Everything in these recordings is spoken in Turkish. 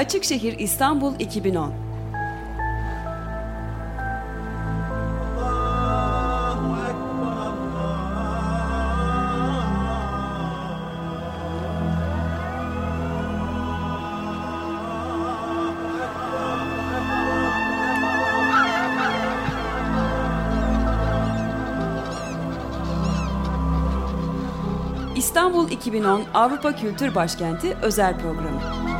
Açıkşehir İstanbul 2010 İstanbul 2010 Avrupa Kültür Başkenti özel programı.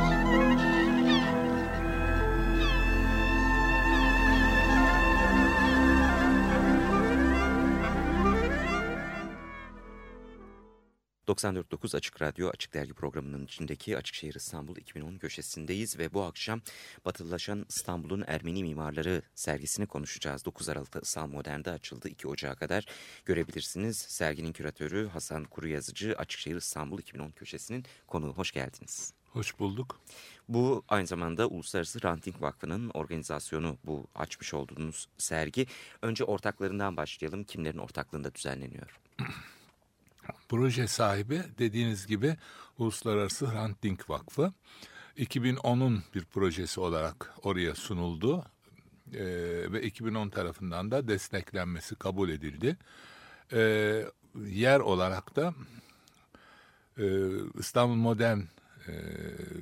...94.9 Açık Radyo Açık Dergi programının içindeki Açıkşehir İstanbul 2010 köşesindeyiz... ...ve bu akşam Batılılaşan İstanbul'un Ermeni Mimarları sergisini konuşacağız. 9 Aralık'ta İstanbul Modern'de açıldı 2 Ocağı kadar görebilirsiniz. Serginin küratörü Hasan Kuru Yazıcı Açıkşehir İstanbul 2010 köşesinin konuğu. Hoş geldiniz. Hoş bulduk. Bu aynı zamanda Uluslararası Ranting Vakfı'nın organizasyonu bu açmış olduğunuz sergi. Önce ortaklarından başlayalım. Kimlerin ortaklığında düzenleniyor? Proje sahibi dediğiniz gibi Uluslararası Hrant Vakfı. 2010'un bir projesi olarak oraya sunuldu ee, ve 2010 tarafından da desteklenmesi kabul edildi. Ee, yer olarak da e, İstanbul Modern e,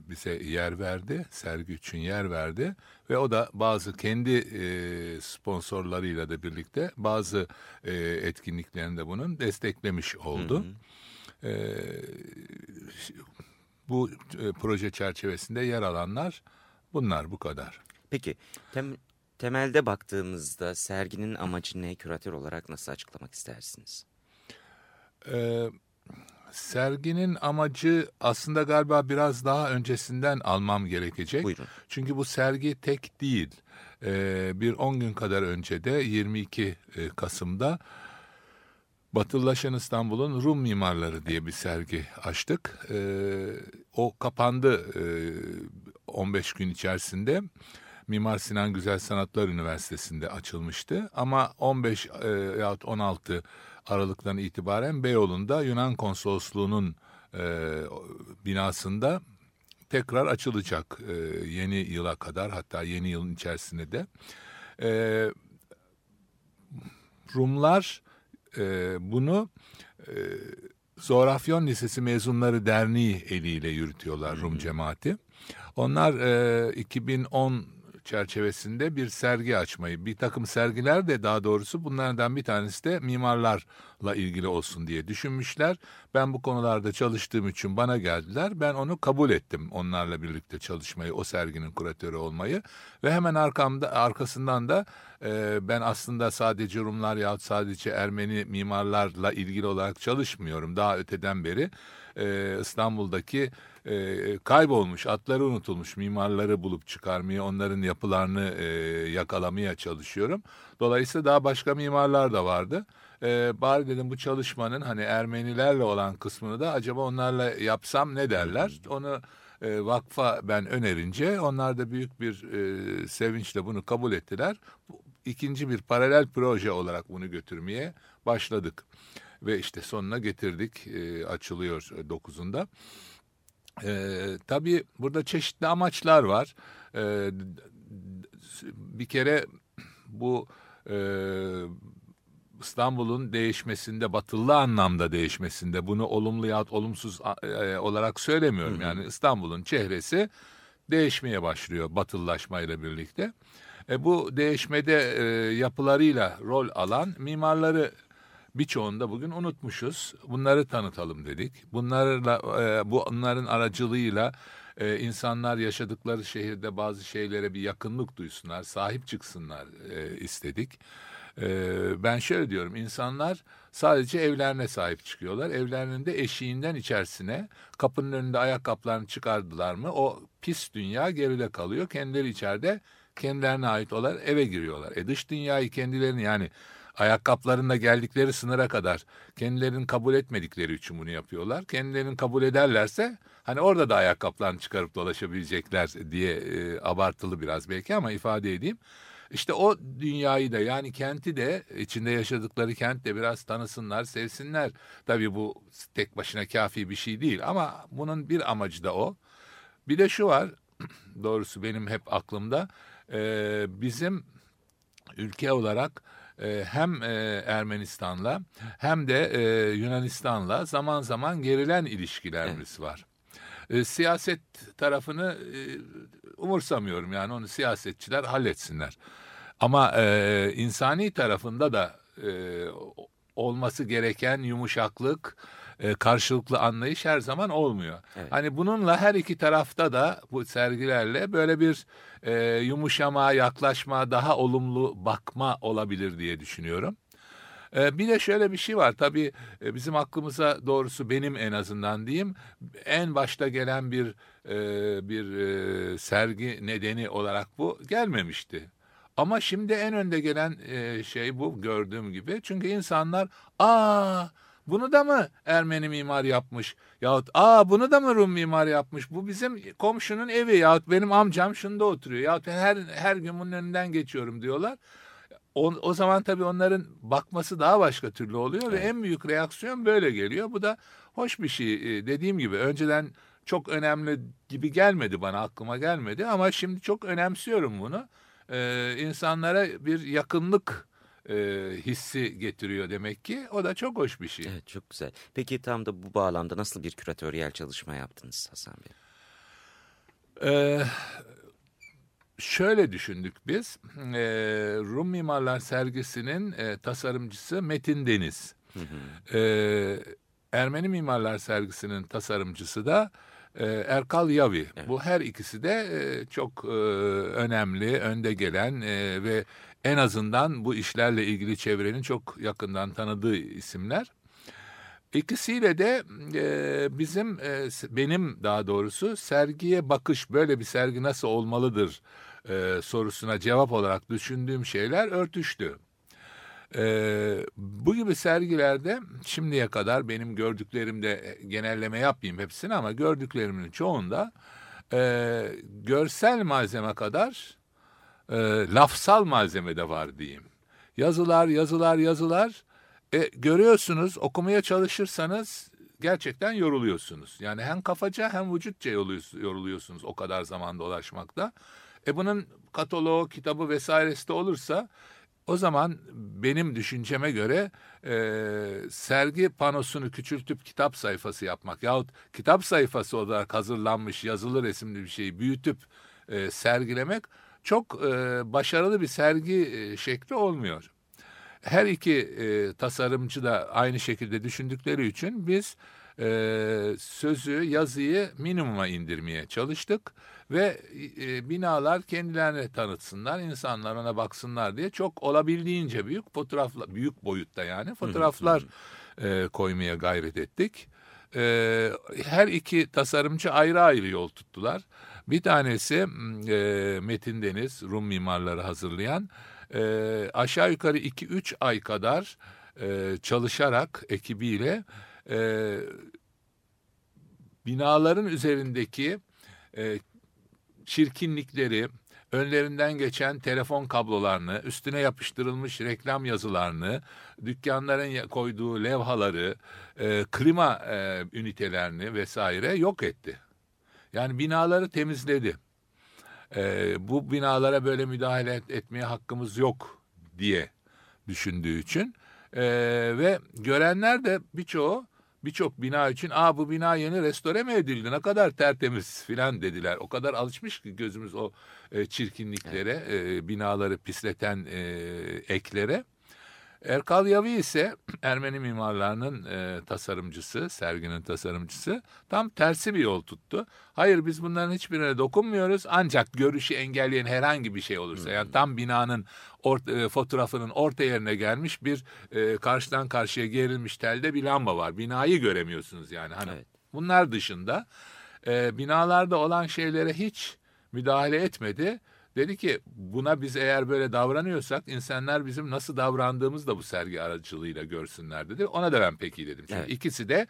bize yer verdi, sergi için yer verdi ve o da bazı kendi e, sponsorlarıyla da birlikte bazı e, etkinliklerinde bunun desteklemiş oldu. Hı hı. E, bu e, proje çerçevesinde yer alanlar bunlar bu kadar. Peki tem, temelde baktığımızda serginin amacı ne küratör olarak nasıl açıklamak istersiniz? Evet serginin amacı aslında galiba biraz daha öncesinden almam gerekecek. Buyurun. Çünkü bu sergi tek değil. Ee, bir 10 gün kadar önce de 22 e, Kasım'da Batılılaşan İstanbul'un Rum Mimarları diye bir sergi açtık. Ee, o kapandı e, 15 gün içerisinde. Mimar Sinan Güzel Sanatlar Üniversitesi'nde açılmıştı. Ama 15 e, yahut 16 Aralık'tan itibaren Beyoğlu'nda Yunan Konsolosluğu'nun e, binasında tekrar açılacak e, yeni yıla kadar hatta yeni yılın içerisinde de. E, Rumlar e, bunu e, Zorafyon Lisesi Mezunları Derneği eliyle yürütüyorlar Rum cemaati. Onlar e, 2010 çerçevesinde bir sergi açmayı, bir takım sergiler de daha doğrusu bunlardan bir tanesi de mimarlarla ilgili olsun diye düşünmüşler. Ben bu konularda çalıştığım için bana geldiler. Ben onu kabul ettim onlarla birlikte çalışmayı, o serginin kuratörü olmayı ve hemen arkamda arkasından da e, ben aslında sadece Rumlar yahut sadece Ermeni mimarlarla ilgili olarak çalışmıyorum. Daha öteden beri e, İstanbul'daki e, kaybolmuş, atları unutulmuş mimarları bulup çıkarmaya, onların yapılarını e, yakalamaya çalışıyorum. Dolayısıyla daha başka mimarlar da vardı. E, bari dedim bu çalışmanın hani Ermenilerle olan kısmını da acaba onlarla yapsam ne derler? Onu e, vakfa ben önerince onlar da büyük bir e, sevinçle bunu kabul ettiler. İkinci bir paralel proje olarak bunu götürmeye başladık. Ve işte sonuna getirdik e, açılıyor 9'unda. E, tabii burada çeşitli amaçlar var. E, bir kere bu e, İstanbul'un değişmesinde, batılı anlamda değişmesinde bunu olumlu yahut olumsuz e, olarak söylemiyorum. Hı hı. Yani İstanbul'un çehresi değişmeye başlıyor batılılaşmayla birlikte. E, bu değişmede e, yapılarıyla rol alan mimarları birçoğunu bugün unutmuşuz. Bunları tanıtalım dedik. Bunlarla e, bunların aracılığıyla e, insanlar yaşadıkları şehirde bazı şeylere bir yakınlık duysunlar, sahip çıksınlar e, istedik. E, ben şöyle diyorum, insanlar sadece evlerine sahip çıkıyorlar. Evlerinin de eşiğinden içerisine kapının önünde ayakkabılarını çıkardılar mı o pis dünya geride kalıyor. Kendileri içeride kendilerine ait olan eve giriyorlar. E dış dünyayı kendilerini yani ayakkabılarında geldikleri sınıra kadar kendilerinin kabul etmedikleri için bunu yapıyorlar. Kendilerinin kabul ederlerse hani orada da ayakkabılarını çıkarıp dolaşabilecekler diye e, abartılı biraz belki ama ifade edeyim. İşte o dünyayı da yani kenti de içinde yaşadıkları kent de biraz tanısınlar, sevsinler. Tabii bu tek başına kafi bir şey değil ama bunun bir amacı da o. Bir de şu var doğrusu benim hep aklımda e, bizim ülke olarak e, hem e, Ermenistan'la hem de e, Yunanistan'la zaman zaman gerilen ilişkilerimiz evet. var. E, siyaset tarafını e, umursamıyorum yani onu siyasetçiler halletsinler. Ama e, insani tarafında da e, olması gereken yumuşaklık, e, karşılıklı anlayış her zaman olmuyor. Evet. Hani bununla her iki tarafta da bu sergilerle böyle bir e, yumuşama, yaklaşma, daha olumlu bakma olabilir diye düşünüyorum. E, bir de şöyle bir şey var tabii e, bizim aklımıza doğrusu benim en azından diyeyim en başta gelen bir bir sergi nedeni olarak bu gelmemişti. Ama şimdi en önde gelen şey bu gördüğüm gibi. Çünkü insanlar aa bunu da mı Ermeni mimar yapmış? Yahut aa bunu da mı Rum mimar yapmış? Bu bizim komşunun evi yahut benim amcam şunda oturuyor. Yahut her, her gün bunun önünden geçiyorum diyorlar. O, o zaman tabii onların bakması daha başka türlü oluyor evet. ve en büyük reaksiyon böyle geliyor. Bu da hoş bir şey. E, dediğim gibi önceden çok önemli gibi gelmedi bana aklıma gelmedi ama şimdi çok önemsiyorum bunu. Ee, insanlara bir yakınlık e, hissi getiriyor demek ki. O da çok hoş bir şey. Evet çok güzel. Peki tam da bu bağlamda nasıl bir küratöryel çalışma yaptınız Hasan Bey? Ee, şöyle düşündük biz. Ee, Rum Mimarlar Sergisi'nin e, tasarımcısı Metin Deniz. Hı hı. Ee, Ermeni Mimarlar Sergisi'nin tasarımcısı da e, Erkal Yavi. Evet. Bu her ikisi de e, çok e, önemli, önde gelen e, ve en azından bu işlerle ilgili çevrenin çok yakından tanıdığı isimler. İkisiyle de e, bizim e, benim daha doğrusu sergiye bakış böyle bir sergi nasıl olmalıdır e, sorusuna cevap olarak düşündüğüm şeyler örtüştü. E, bu gibi sergilerde şimdiye kadar benim gördüklerimde e, genelleme yapmayayım hepsini ama gördüklerimin çoğunda e, görsel malzeme kadar e, lafsal malzeme de var diyeyim. Yazılar, yazılar, yazılar. E, görüyorsunuz, okumaya çalışırsanız gerçekten yoruluyorsunuz. Yani hem kafaca hem vücutça yoruluyorsunuz o kadar zaman dolaşmakta. E bunun kataloğu, kitabı vesairesi de olursa o zaman benim düşünceme göre e, sergi panosunu küçültüp kitap sayfası yapmak yahut kitap sayfası olarak hazırlanmış yazılı resimli bir şeyi büyütüp e, sergilemek çok e, başarılı bir sergi e, şekli olmuyor. Her iki e, tasarımcı da aynı şekilde düşündükleri için biz e, sözü, yazıyı minimuma indirmeye çalıştık ve e, binalar kendilerine tanıtsınlar, insanlar ona baksınlar diye çok olabildiğince büyük fotoğraflar, büyük boyutta yani fotoğraflar e, koymaya gayret ettik. E, her iki tasarımcı ayrı ayrı yol tuttular. Bir tanesi e, Metin Deniz, Rum mimarları hazırlayan, e, aşağı yukarı 2-3 ay kadar e, çalışarak ekibiyle e, binaların üzerindeki e, çirkinlikleri, önlerinden geçen telefon kablolarını, üstüne yapıştırılmış reklam yazılarını, dükkanların koyduğu levhaları, e, klima e, ünitelerini vesaire yok etti. Yani binaları temizledi. E, bu binalara böyle müdahale et, etmeye hakkımız yok diye düşündüğü için e, ve görenler de birçoğu birçok bina için aa bu bina yeni restore mi edildi ne kadar tertemiz filan dediler. O kadar alışmış ki gözümüz o e, çirkinliklere, e, binaları pisleten e, eklere. Erkal Yavi ise Ermeni mimarlarının e, tasarımcısı, serginin tasarımcısı tam tersi bir yol tuttu. Hayır biz bunların hiçbirine dokunmuyoruz ancak görüşü engelleyen herhangi bir şey olursa yani tam binanın or, e, fotoğrafının orta yerine gelmiş bir e, karşıdan karşıya gerilmiş telde bir lamba var. Binayı göremiyorsunuz yani hani evet. bunlar dışında e, binalarda olan şeylere hiç müdahale etmedi Dedi ki buna biz eğer böyle davranıyorsak insanlar bizim nasıl davrandığımızı da bu sergi aracılığıyla görsünler dedi. Ona da ben peki dedim. Çünkü evet. ikisi de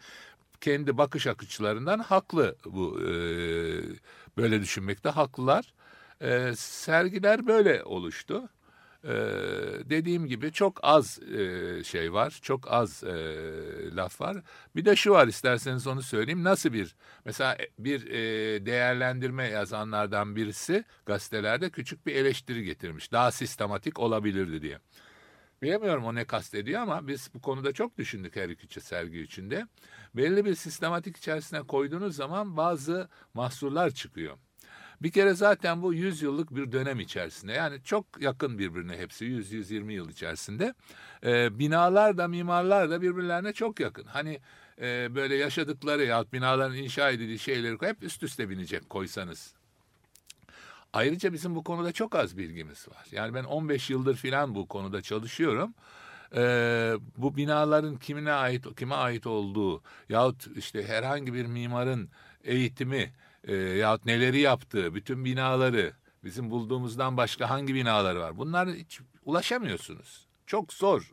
kendi bakış akıçlarından haklı bu e, böyle düşünmekte haklılar. E, sergiler böyle oluştu. Ee, dediğim gibi çok az e, şey var, çok az e, laf var. Bir de şu var isterseniz onu söyleyeyim. Nasıl bir, mesela bir e, değerlendirme yazanlardan birisi gazetelerde küçük bir eleştiri getirmiş. Daha sistematik olabilirdi diye. Bilemiyorum o ne kastediyor ama biz bu konuda çok düşündük her iki sergi içinde. Belli bir sistematik içerisine koyduğunuz zaman bazı mahsurlar çıkıyor. Bir kere zaten bu 100 yıllık bir dönem içerisinde yani çok yakın birbirine hepsi 100-120 yıl içerisinde. E, binalar da mimarlar da birbirlerine çok yakın. Hani e, böyle yaşadıkları ya binaların inşa edildiği şeyleri hep üst üste binecek koysanız. Ayrıca bizim bu konuda çok az bilgimiz var. Yani ben 15 yıldır filan bu konuda çalışıyorum. Ee, bu binaların kimine ait kime ait olduğu yahut işte herhangi bir mimarın eğitimi e, yahut neleri yaptığı, bütün binaları, bizim bulduğumuzdan başka hangi binaları var? Bunlar hiç ulaşamıyorsunuz. Çok zor.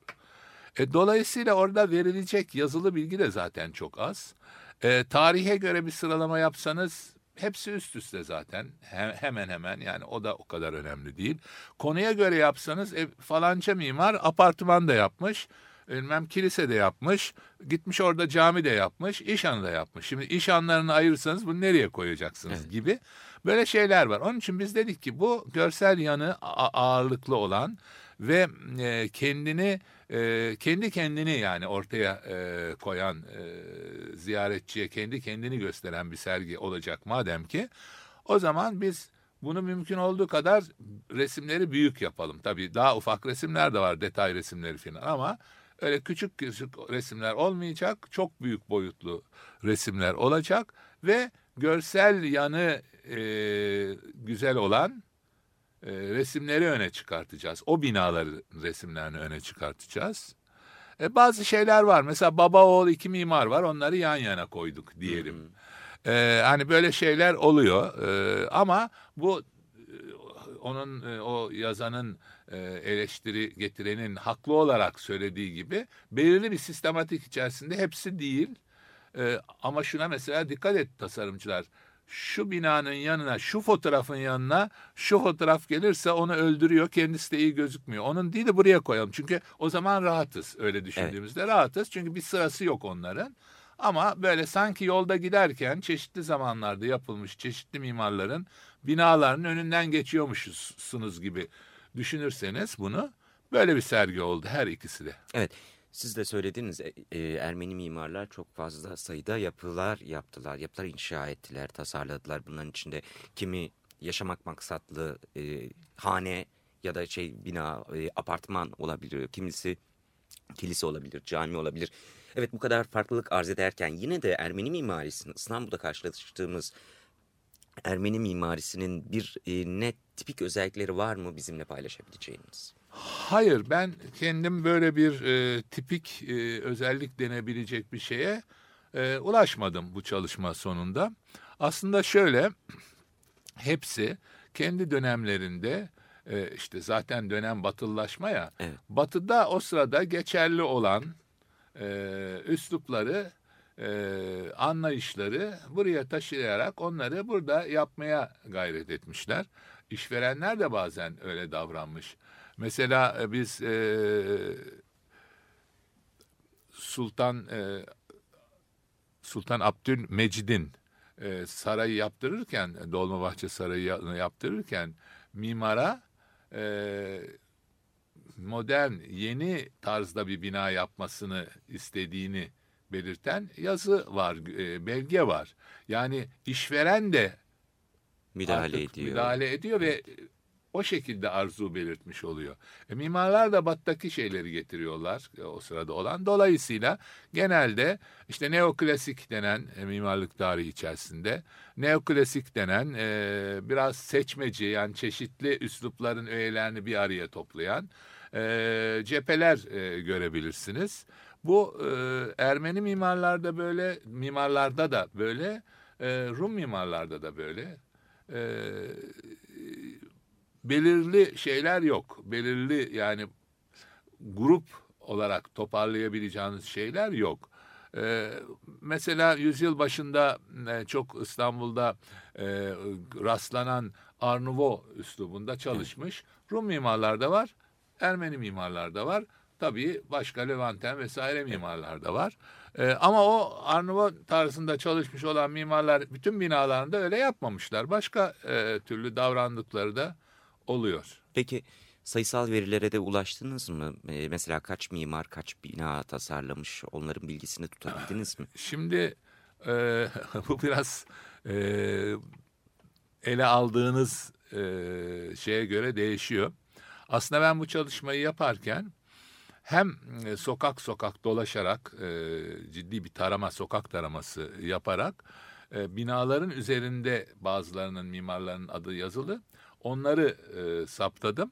E, dolayısıyla orada verilecek yazılı bilgi de zaten çok az. E, tarihe göre bir sıralama yapsanız hepsi üst üste zaten hemen hemen yani o da o kadar önemli değil. Konuya göre yapsanız e, falanca mimar apartman da yapmış bilmem kilise de yapmış, gitmiş orada cami de yapmış, iş anı da yapmış. Şimdi iş anlarını ayırırsanız bunu nereye koyacaksınız evet. gibi böyle şeyler var. Onun için biz dedik ki bu görsel yanı ağırlıklı olan ve e, kendini e, kendi kendini yani ortaya e, koyan e, ziyaretçiye kendi kendini gösteren bir sergi olacak madem ki o zaman biz bunu mümkün olduğu kadar resimleri büyük yapalım. Tabii daha ufak resimler de var, detay resimleri falan ama öyle küçük küçük resimler olmayacak. Çok büyük boyutlu resimler olacak ve görsel yanı e, güzel olan e, resimleri öne çıkartacağız. O binaları resimlerini öne çıkartacağız. E, bazı şeyler var. Mesela baba oğul iki mimar var. Onları yan yana koyduk diyelim. Hmm. E, hani böyle şeyler oluyor. E, ama bu e, onun e, o yazanın e, eleştiri getirenin haklı olarak söylediği gibi belirli bir sistematik içerisinde hepsi değil. E, ama şuna mesela dikkat et tasarımcılar. Şu binanın yanına, şu fotoğrafın yanına şu fotoğraf gelirse onu öldürüyor. Kendisi de iyi gözükmüyor. Onun değil de buraya koyalım. Çünkü o zaman rahatız öyle düşündüğümüzde. Evet. Rahatız çünkü bir sırası yok onların. Ama böyle sanki yolda giderken çeşitli zamanlarda yapılmış çeşitli mimarların binalarının önünden geçiyormuşsunuz gibi düşünürseniz bunu böyle bir sergi oldu her ikisi de. Evet. Siz de söylediniz e, e, Ermeni mimarlar çok fazla sayıda yapılar yaptılar, yapılar inşa ettiler, tasarladılar. Bunların içinde kimi yaşamak maksatlı e, hane ya da şey bina, e, apartman olabilir, kimisi kilise olabilir, cami olabilir. Evet bu kadar farklılık arz ederken yine de Ermeni mimarisinin İstanbul'da karşılaştığımız Ermeni mimarisinin bir e, net tipik özellikleri var mı bizimle paylaşabileceğiniz? Hayır ben kendim böyle bir e, tipik e, özellik denebilecek bir şeye e, ulaşmadım bu çalışma sonunda. Aslında şöyle hepsi kendi dönemlerinde e, işte zaten dönem batıllaşma ya evet. batıda o sırada geçerli olan e, üslupları e, anlayışları buraya taşıyarak onları burada yapmaya gayret etmişler. İşverenler de bazen öyle davranmış. Mesela e, biz e, Sultan e, Sultan Abdülmecid'in e, sarayı yaptırırken, Dolmabahçe Sarayı yaptırırken mimara e, modern, yeni tarzda bir bina yapmasını istediğini belirten yazı var, e, belge var. Yani işveren de müdahale ediyor. Müdahale ediyor ve o şekilde arzu belirtmiş oluyor. E, mimarlar da battaki şeyleri getiriyorlar e, o sırada olan. Dolayısıyla genelde işte neoklasik denen e, mimarlık tarihi içerisinde neoklasik denen e, biraz seçmeci yani çeşitli üslupların öğelerini bir araya toplayan e, cepheler e, görebilirsiniz. Bu e, Ermeni mimarlarda böyle, mimarlarda da böyle, e, Rum mimarlarda da böyle. E, belirli şeyler yok. Belirli yani grup olarak toparlayabileceğiniz şeyler yok. Ee, mesela yüzyıl başında e, çok İstanbul'da e, rastlanan Arnuvo üslubunda çalışmış Rum mimarlar da var. Ermeni mimarlar da var. Tabii başka Levanten vesaire mimarlar da var. Ee, ama o Arnavut tarzında çalışmış olan mimarlar bütün binalarında öyle yapmamışlar. Başka e, türlü davrandıkları da oluyor. Peki sayısal verilere de ulaştınız mı? Ee, mesela kaç mimar kaç bina tasarlamış onların bilgisini tutabildiniz mi? Şimdi e, bu biraz e, ele aldığınız e, şeye göre değişiyor. Aslında ben bu çalışmayı yaparken hem e, sokak sokak dolaşarak e, ciddi bir tarama sokak taraması yaparak e, binaların üzerinde bazılarının mimarların adı yazılı onları saptadım.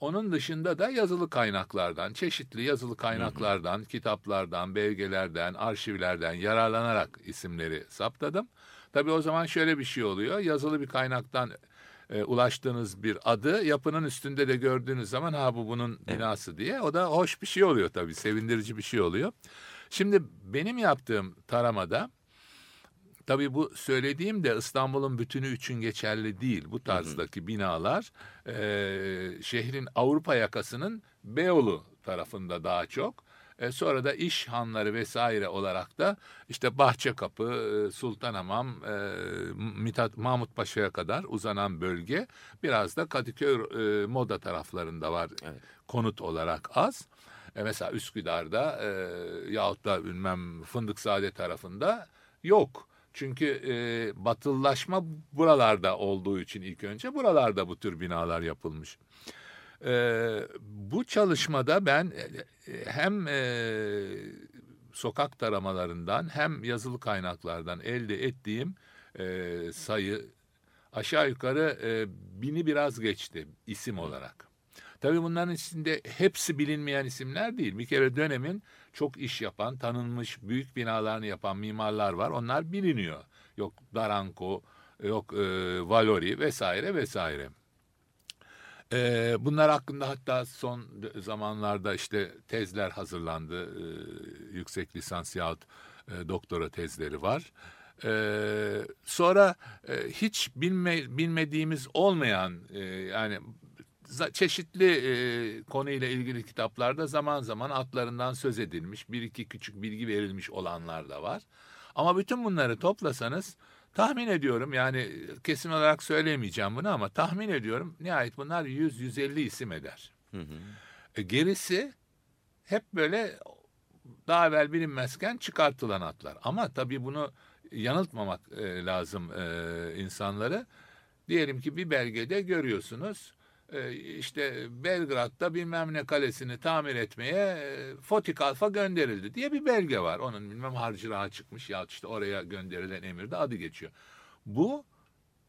Onun dışında da yazılı kaynaklardan, çeşitli yazılı kaynaklardan, hı hı. kitaplardan, belgelerden, arşivlerden yararlanarak isimleri saptadım. Tabii o zaman şöyle bir şey oluyor. Yazılı bir kaynaktan e, ulaştığınız bir adı yapının üstünde de gördüğünüz zaman ha bu bunun binası evet. diye o da hoş bir şey oluyor tabii sevindirici bir şey oluyor. Şimdi benim yaptığım taramada tabii bu söylediğim de İstanbul'un bütünü için geçerli değil. Bu tarzdaki hı hı. binalar e, şehrin Avrupa yakasının Beyoğlu tarafında daha çok. E, sonra da iş hanları vesaire olarak da işte Bahçekapı, e, Sultanhamam, e, Mithat Mahmut Paşa'ya kadar uzanan bölge biraz da Kadıköy e, Moda taraflarında var evet. konut olarak az. E, mesela Üsküdar'da e, yahut da bilmem Fındıkzade tarafında yok. Çünkü e, batıllaşma buralarda olduğu için ilk önce buralarda bu tür binalar yapılmış. E, bu çalışmada ben e, hem e, sokak taramalarından hem yazılı kaynaklardan elde ettiğim e, sayı aşağı yukarı e, bini biraz geçti isim olarak. Tabii bunların içinde hepsi bilinmeyen isimler değil. Bir kere dönemin çok iş yapan, tanınmış büyük binalarını yapan mimarlar var. Onlar biliniyor. Yok Daranko, yok e, Valori vesaire vesaire. Ee, bunlar hakkında hatta son zamanlarda işte tezler hazırlandı. Ee, yüksek lisans yahut e, doktora tezleri var. Ee, sonra e, hiç bilme, bilmediğimiz olmayan e, yani çeşitli e, konuyla ilgili kitaplarda zaman zaman adlarından söz edilmiş, bir iki küçük bilgi verilmiş olanlar da var. Ama bütün bunları toplasanız Tahmin ediyorum yani kesin olarak söyleyemeyeceğim bunu ama tahmin ediyorum nihayet bunlar 100-150 isim eder. Hı hı. E, gerisi hep böyle daha evvel bilinmezken çıkartılan atlar. Ama tabii bunu yanıltmamak e, lazım e, insanları. Diyelim ki bir belgede görüyorsunuz işte Belgrad'da bilmem ne kalesini tamir etmeye e, Fotik Alfa gönderildi diye bir belge var. Onun bilmem harcırağı çıkmış ya işte oraya gönderilen emirde adı geçiyor. Bu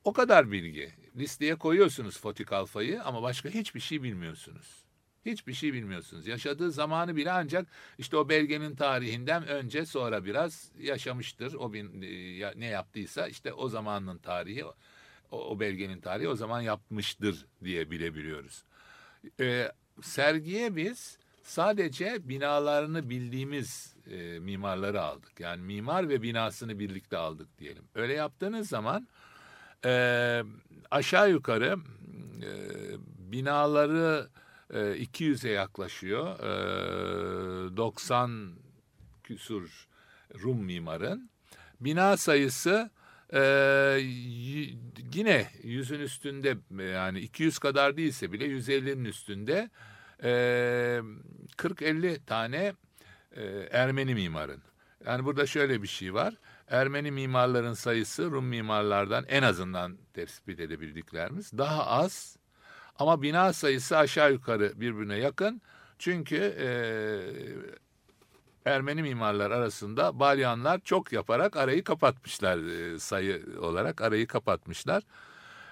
o kadar bilgi. Listeye koyuyorsunuz Fotik Alfa'yı ama başka hiçbir şey bilmiyorsunuz. Hiçbir şey bilmiyorsunuz. Yaşadığı zamanı bile ancak işte o belgenin tarihinden önce sonra biraz yaşamıştır. O bin, e, ne yaptıysa işte o zamanın tarihi o, belgenin tarihi o zaman yapmıştır diye bilebiliyoruz. E, sergiye biz sadece binalarını bildiğimiz e, mimarları aldık. Yani mimar ve binasını birlikte aldık diyelim. Öyle yaptığınız zaman e, aşağı yukarı e, binaları e, 200'e yaklaşıyor. E, 90 küsur Rum mimarın. Bina sayısı ee, yine yüzün üstünde yani 200 kadar değilse bile 150'nin üstünde e, 40-50 tane e, Ermeni mimarın. Yani burada şöyle bir şey var. Ermeni mimarların sayısı Rum mimarlardan en azından tespit edebildiklerimiz daha az. Ama bina sayısı aşağı yukarı birbirine yakın. Çünkü e, Ermeni mimarlar arasında Balyanlar çok yaparak arayı kapatmışlar e, sayı olarak arayı kapatmışlar.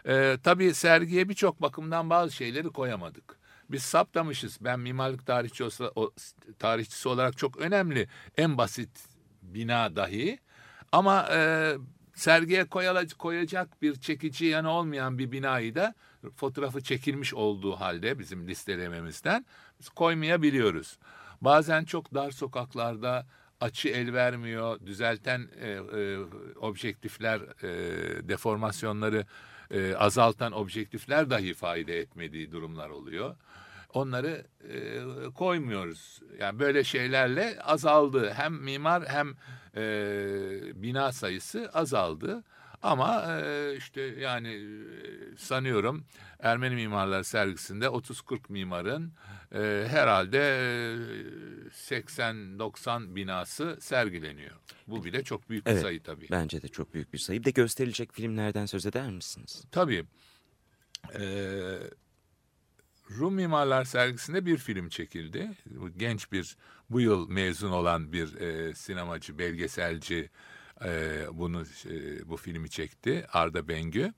E, tabii sergiye birçok bakımdan bazı şeyleri koyamadık. Biz saptamışız. Ben mimarlık tarihçisi, tarihçisi olarak çok önemli. En basit bina dahi. Ama e, sergiye koyacak bir çekici yanı olmayan bir binayı da fotoğrafı çekilmiş olduğu halde bizim listelememizden biz koymayabiliyoruz. Bazen çok dar sokaklarda açı el vermiyor, düzelten e, e, objektifler, e, deformasyonları e, azaltan objektifler dahi fayda etmediği durumlar oluyor. onları e, koymuyoruz. Yani böyle şeylerle azaldı. Hem mimar hem e, bina sayısı azaldı. Ama e, işte yani e, sanıyorum Ermeni Mimarlar Sergisi'nde 30-40 mimarın e, herhalde 80-90 binası sergileniyor. Bu bile çok büyük bir evet, sayı tabii. Bence de çok büyük bir sayı. Bir de gösterilecek filmlerden söz eder misiniz? Tabii. Ee, Rum Mimarlar Sergisi'nde bir film çekildi. Genç bir bu yıl mezun olan bir e, sinemacı, belgeselci e, bunu e, bu filmi çekti. Arda Bengü.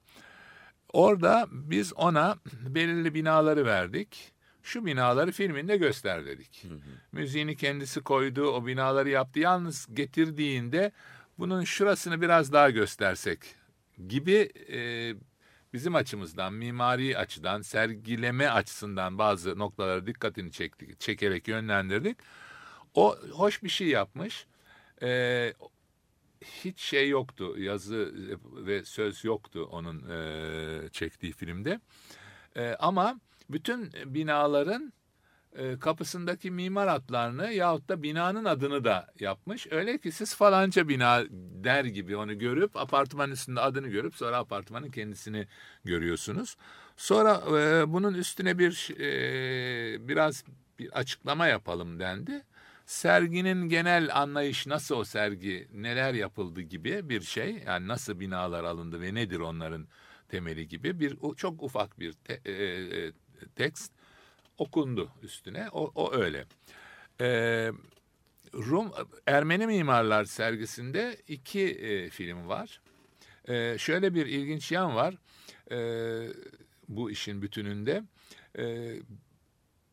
Orada biz ona belirli binaları verdik. Şu binaları filminde göster dedik. Hı hı. Müziğini kendisi koydu, o binaları yaptı. Yalnız getirdiğinde bunun şurasını biraz daha göstersek gibi e, bizim açımızdan, mimari açıdan, sergileme açısından bazı noktalara dikkatini çektik, çekerek yönlendirdik. O hoş bir şey yapmış. E, hiç şey yoktu, yazı ve söz yoktu onun e, çektiği filmde. E, ama bütün binaların e, kapısındaki mimar adlarını yahut da binanın adını da yapmış. Öyle ki siz falanca bina der gibi onu görüp apartman üstünde adını görüp sonra apartmanın kendisini görüyorsunuz. Sonra e, bunun üstüne bir e, biraz bir açıklama yapalım dendi. Serginin genel anlayış nasıl o sergi, neler yapıldı gibi bir şey. Yani nasıl binalar alındı ve nedir onların temeli gibi bir çok ufak bir te, e, e, tekst okundu üstüne. O, o öyle. Ee, Rum Ermeni Mimarlar sergisinde iki e, film var. E, şöyle bir ilginç yan var e, bu işin bütününde. E,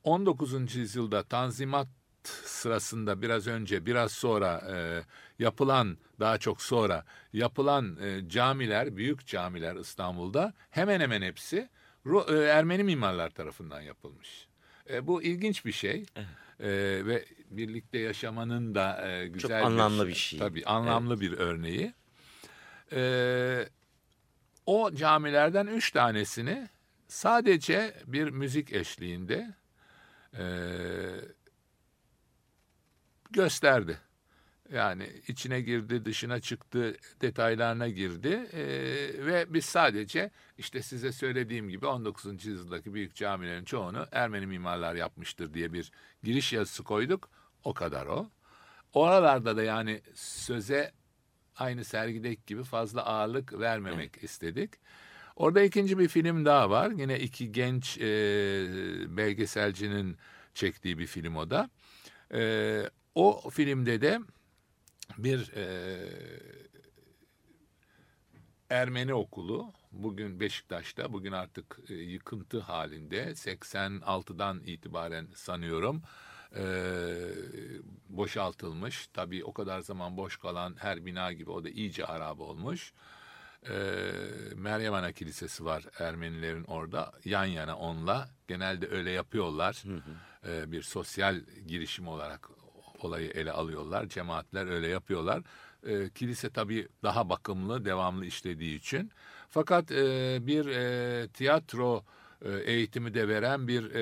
19. yüzyılda Tanzimat sırasında biraz önce biraz sonra e, yapılan daha çok sonra yapılan e, camiler büyük camiler İstanbul'da hemen hemen hepsi Ro, e, Ermeni mimarlar tarafından yapılmış. E, bu ilginç bir şey. Evet. E, ve birlikte yaşamanın da e, güzel Çok anlamlı bir şey. Bir şey. Tabii anlamlı evet. bir örneği. E, o camilerden üç tanesini sadece bir müzik eşliğinde e, gösterdi. Yani içine girdi, dışına çıktı, detaylarına girdi ee, ve biz sadece işte size söylediğim gibi 19. yüzyıldaki büyük camilerin çoğunu Ermeni mimarlar yapmıştır diye bir giriş yazısı koyduk. O kadar o. Oralarda da yani söze aynı sergideki gibi fazla ağırlık vermemek evet. istedik. Orada ikinci bir film daha var. Yine iki genç e, belgeselcinin çektiği bir film o da. E, o filmde de bir e, Ermeni okulu bugün Beşiktaş'ta bugün artık e, yıkıntı halinde 86'dan itibaren sanıyorum e, boşaltılmış. Tabii o kadar zaman boş kalan her bina gibi o da iyice harap olmuş. E, Meryem Ana Kilisesi var Ermenilerin orada yan yana onla genelde öyle yapıyorlar. Hı hı. E, bir sosyal girişim olarak olayı ele alıyorlar. Cemaatler öyle yapıyorlar. E, kilise tabii daha bakımlı, devamlı işlediği için. Fakat e, bir e, tiyatro e, eğitimi de veren bir e,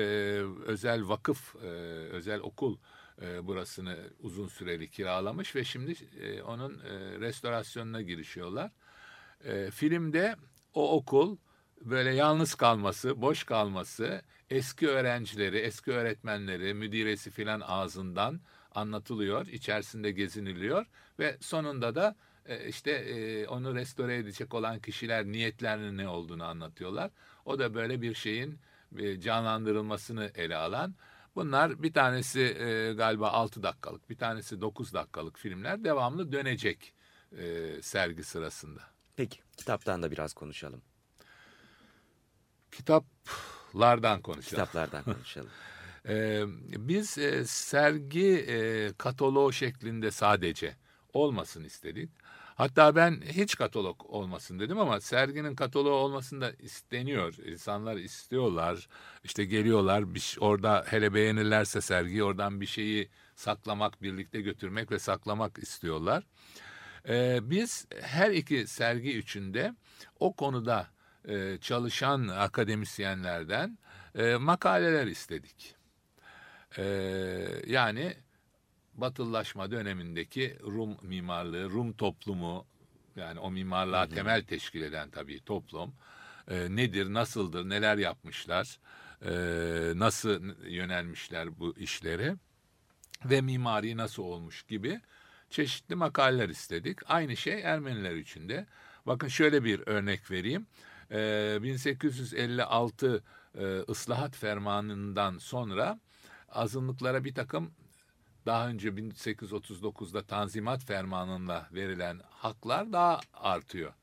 özel vakıf, e, özel okul e, burasını uzun süreli kiralamış ve şimdi e, onun e, restorasyonuna girişiyorlar. E, filmde o okul böyle yalnız kalması, boş kalması, eski öğrencileri, eski öğretmenleri, müdiresi filan ağzından anlatılıyor, içerisinde geziniliyor ve sonunda da e, işte e, onu restore edecek olan kişiler niyetlerinin ne olduğunu anlatıyorlar. O da böyle bir şeyin e, canlandırılmasını ele alan. Bunlar bir tanesi e, galiba 6 dakikalık, bir tanesi 9 dakikalık filmler devamlı dönecek e, sergi sırasında. Peki kitaptan da biraz konuşalım. Kitaplardan konuşalım. Kitaplardan konuşalım. Ee, biz e, sergi e, kataloğu şeklinde sadece olmasın istedik. Hatta ben hiç katalog olmasın dedim ama serginin kataloğu olmasını da isteniyor. İnsanlar istiyorlar. İşte geliyorlar. Bir, orada hele beğenirlerse sergiyi oradan bir şeyi saklamak, birlikte götürmek ve saklamak istiyorlar. Ee, biz her iki sergi içinde o konuda e, çalışan akademisyenlerden e, makaleler istedik. E, yani Batılılaşma dönemindeki Rum mimarlığı, Rum toplumu yani o mimarlığa hı hı. temel teşkil eden tabii toplum e, nedir, nasıldır, neler yapmışlar, e, nasıl yönelmişler bu işleri ve mimari nasıl olmuş gibi çeşitli makaleler istedik. Aynı şey Ermeniler için de. Bakın şöyle bir örnek vereyim. E, 1856 e, ıslahat fermanından sonra azınlıklara bir takım daha önce 1839'da Tanzimat Fermanı'nda verilen haklar daha artıyor.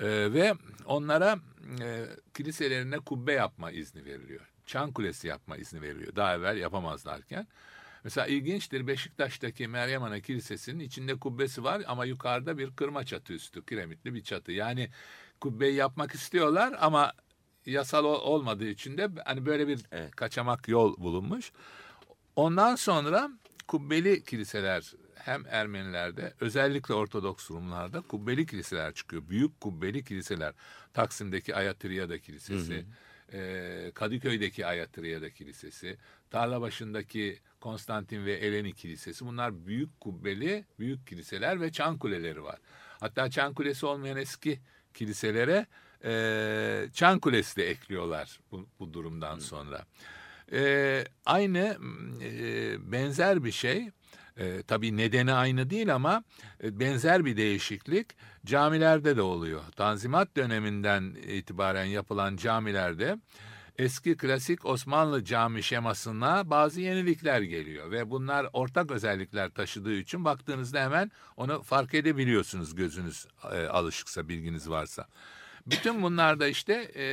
Ee, ve onlara e, kiliselerine kubbe yapma izni veriliyor. Çan kulesi yapma izni veriliyor. Daha evvel yapamazlarken. Mesela ilginçtir Beşiktaş'taki Meryem Ana Kilisesi'nin içinde kubbesi var ama yukarıda bir kırma çatı üstü, kiremitli bir çatı. Yani kubbeyi yapmak istiyorlar ama yasal olmadığı için de hani böyle bir evet. kaçamak yol bulunmuş. Ondan sonra kubbeli kiliseler hem Ermenilerde özellikle Ortodoks Rumlarda kubbeli kiliseler çıkıyor. Büyük kubbeli kiliseler. Taksim'deki Ayatriyada Kilisesi, hı hı. Kadıköy'deki Ayatriyada Kilisesi, Tarlabaşı'ndaki Konstantin ve Eleni Kilisesi. Bunlar büyük kubbeli büyük kiliseler ve çan kuleleri var. Hatta çan kulesi olmayan eski kiliselere e, çan kulesi de ekliyorlar bu, bu durumdan sonra. Hı. E, aynı e, benzer bir şey e, tabii nedeni aynı değil ama e, benzer bir değişiklik camilerde de oluyor. Tanzimat döneminden itibaren yapılan camilerde eski klasik Osmanlı cami şemasına bazı yenilikler geliyor ve bunlar ortak özellikler taşıdığı için baktığınızda hemen onu fark edebiliyorsunuz gözünüz e, alışıksa bilginiz varsa. Bütün bunlar da işte e,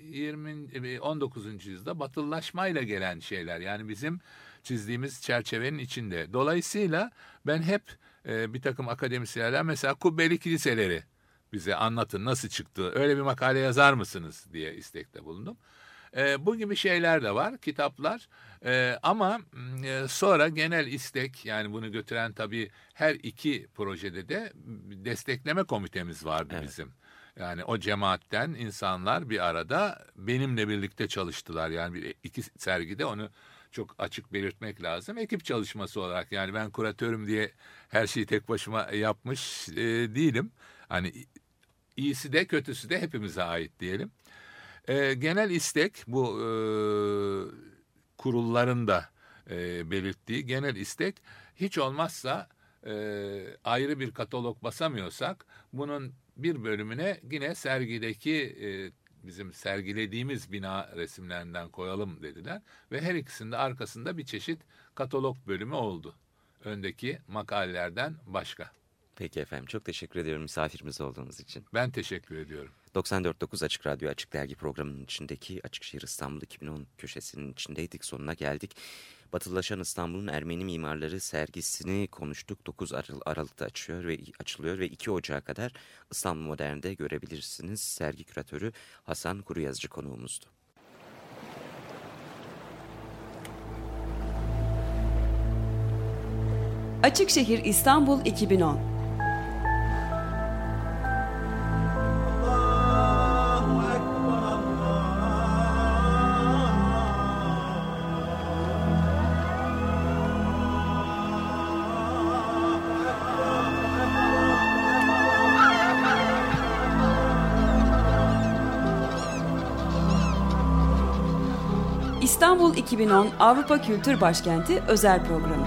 20 19. E, yüzyılda batılılaşmayla gelen şeyler. Yani bizim çizdiğimiz çerçevenin içinde. Dolayısıyla ben hep e, bir takım akademisyenler mesela kubbeli kiliseleri bize anlatın nasıl çıktı. Öyle bir makale yazar mısınız diye istekte bulundum. E, bu gibi şeyler de var, kitaplar. E, ama e, sonra genel istek yani bunu götüren tabii her iki projede de destekleme komitemiz vardı evet. bizim. Yani o cemaatten insanlar bir arada benimle birlikte çalıştılar. Yani bir iki sergide onu çok açık belirtmek lazım. Ekip çalışması olarak yani ben kuratörüm diye her şeyi tek başıma yapmış e, değilim. Hani iyisi de kötüsü de hepimize ait diyelim. E, genel istek bu e, kurulların da e, belirttiği genel istek hiç olmazsa e, ayrı bir katalog basamıyorsak bunun bir bölümüne yine sergideki e, bizim sergilediğimiz bina resimlerinden koyalım dediler. Ve her ikisinde arkasında bir çeşit katalog bölümü oldu. Öndeki makalelerden başka. Peki efendim çok teşekkür ediyorum misafirimiz olduğunuz için. Ben teşekkür ediyorum. 94.9 Açık Radyo Açık Dergi programının içindeki Açıkşehir İstanbul 2010 köşesinin içindeydik. Sonuna geldik. Batılılaşan İstanbul'un Ermeni mimarları sergisini konuştuk. 9 Aralık'ta açıyor ve açılıyor ve 2 Ocağı kadar İstanbul Modern'de görebilirsiniz. Sergi küratörü Hasan Kuruyazıcı konuğumuzdu. Açıkşehir İstanbul 2010 2010 Avrupa Kültür Başkenti özel programı.